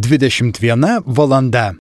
21 valanda.